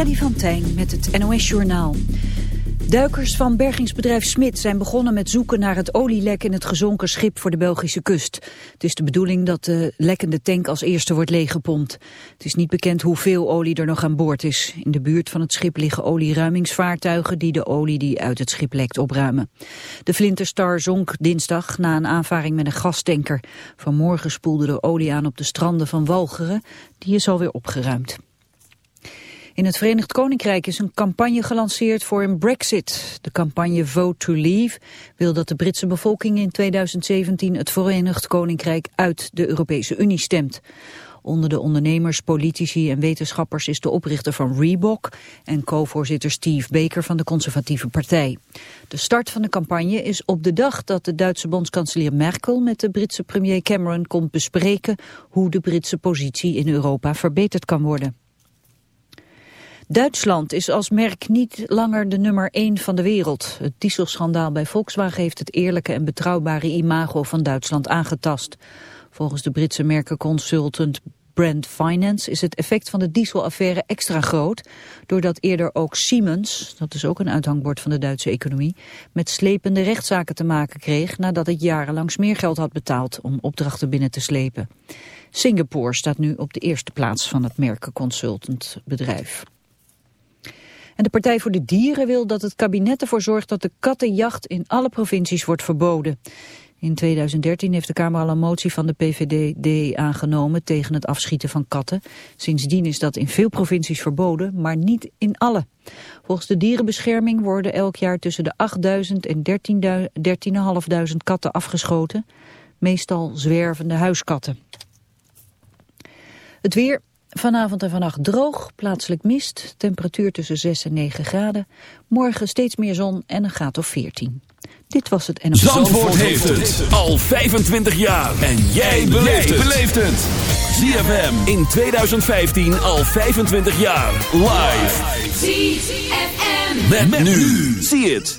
Freddy van Tijn met het NOS-journaal. Duikers van bergingsbedrijf Smit zijn begonnen met zoeken naar het olielek in het gezonken schip voor de Belgische kust. Het is de bedoeling dat de lekkende tank als eerste wordt leeggepompt. Het is niet bekend hoeveel olie er nog aan boord is. In de buurt van het schip liggen olieruimingsvaartuigen die de olie die uit het schip lekt opruimen. De Flinterstar zonk dinsdag na een aanvaring met een gastanker. Vanmorgen spoelde er olie aan op de stranden van Walcheren. Die is alweer opgeruimd. In het Verenigd Koninkrijk is een campagne gelanceerd voor een brexit. De campagne Vote to Leave wil dat de Britse bevolking in 2017 het Verenigd Koninkrijk uit de Europese Unie stemt. Onder de ondernemers, politici en wetenschappers is de oprichter van Reebok en co-voorzitter Steve Baker van de conservatieve partij. De start van de campagne is op de dag dat de Duitse bondskanselier Merkel met de Britse premier Cameron komt bespreken hoe de Britse positie in Europa verbeterd kan worden. Duitsland is als merk niet langer de nummer 1 van de wereld. Het dieselschandaal bij Volkswagen heeft het eerlijke en betrouwbare imago van Duitsland aangetast. Volgens de Britse merkenconsultant Brand Finance is het effect van de dieselaffaire extra groot, doordat eerder ook Siemens, dat is ook een uithangbord van de Duitse economie, met slepende rechtszaken te maken kreeg nadat het jarenlang smeergeld had betaald om opdrachten binnen te slepen. Singapore staat nu op de eerste plaats van het merkenconsultantbedrijf. En de Partij voor de Dieren wil dat het kabinet ervoor zorgt dat de kattenjacht in alle provincies wordt verboden. In 2013 heeft de Kamer al een motie van de PVD aangenomen tegen het afschieten van katten. Sindsdien is dat in veel provincies verboden, maar niet in alle. Volgens de dierenbescherming worden elk jaar tussen de 8000 en 13.500 katten afgeschoten. Meestal zwervende huiskatten. Het weer, Vanavond en vannacht droog, plaatselijk mist, temperatuur tussen 6 en 9 graden. Morgen steeds meer zon en een graad of 14. Dit was het en Zandvoort, Zandvoort heeft het al 25 jaar. En jij beleeft het. ZFM in 2015 al 25 jaar. Live. ZFM. Met, nu. Zie het.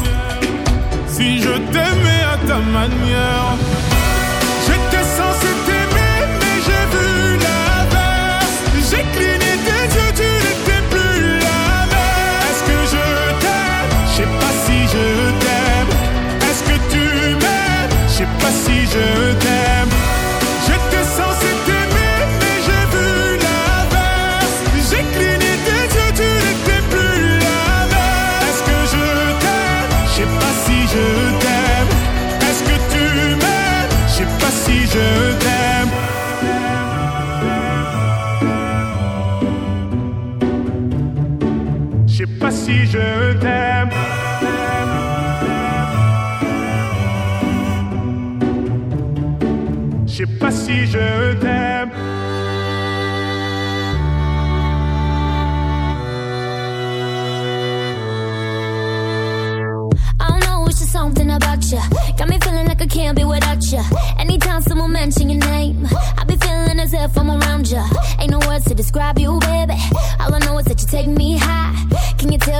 Si je t'aimais à ta manière. Something about you. Got me feeling like I can't be without you. Anytime someone your name, I be feeling as if I'm around you. Ain't no words to describe you, baby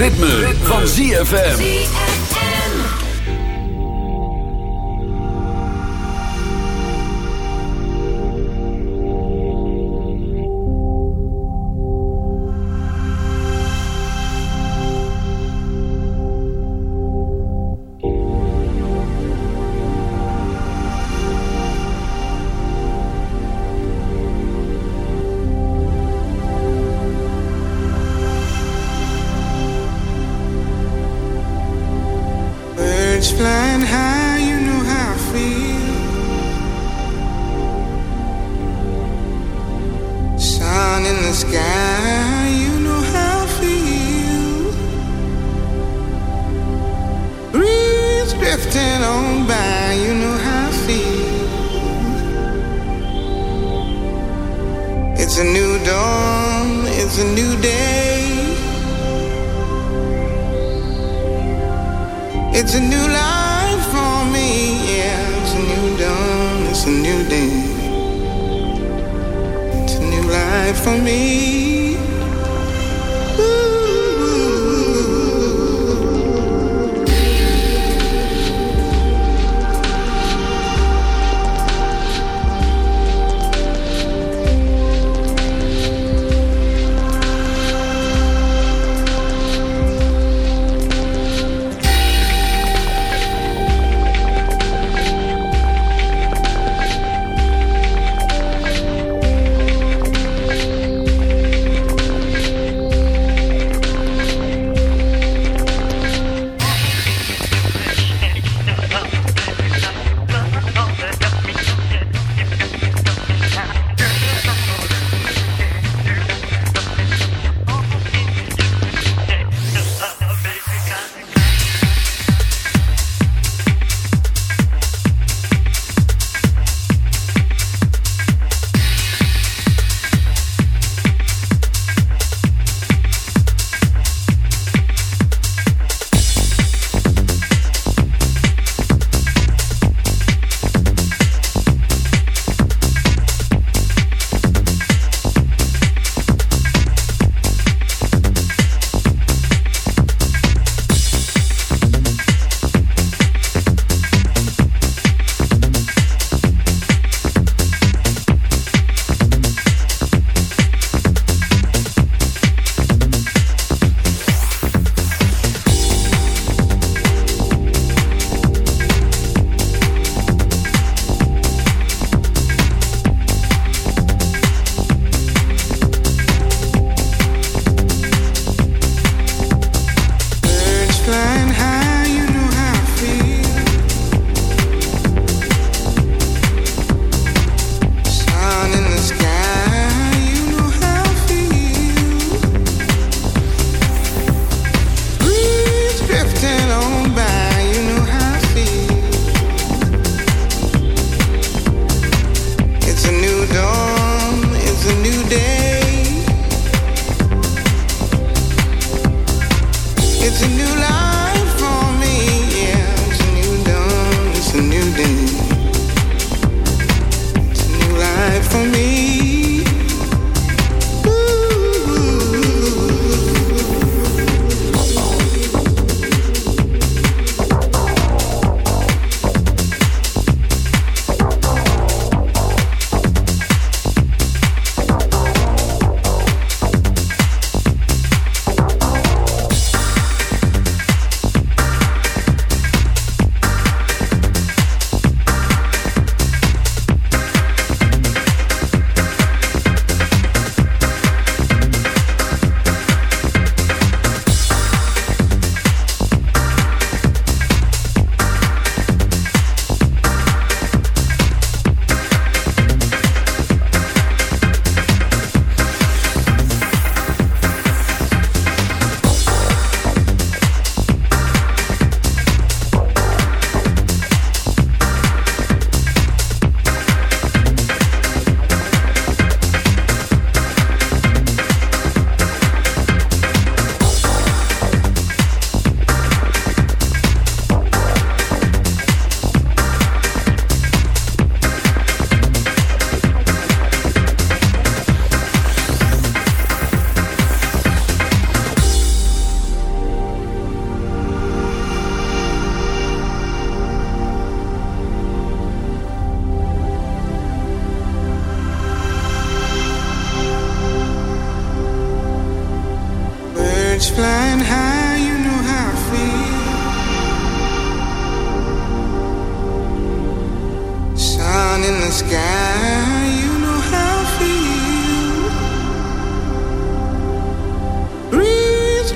Ritme, van ZFM.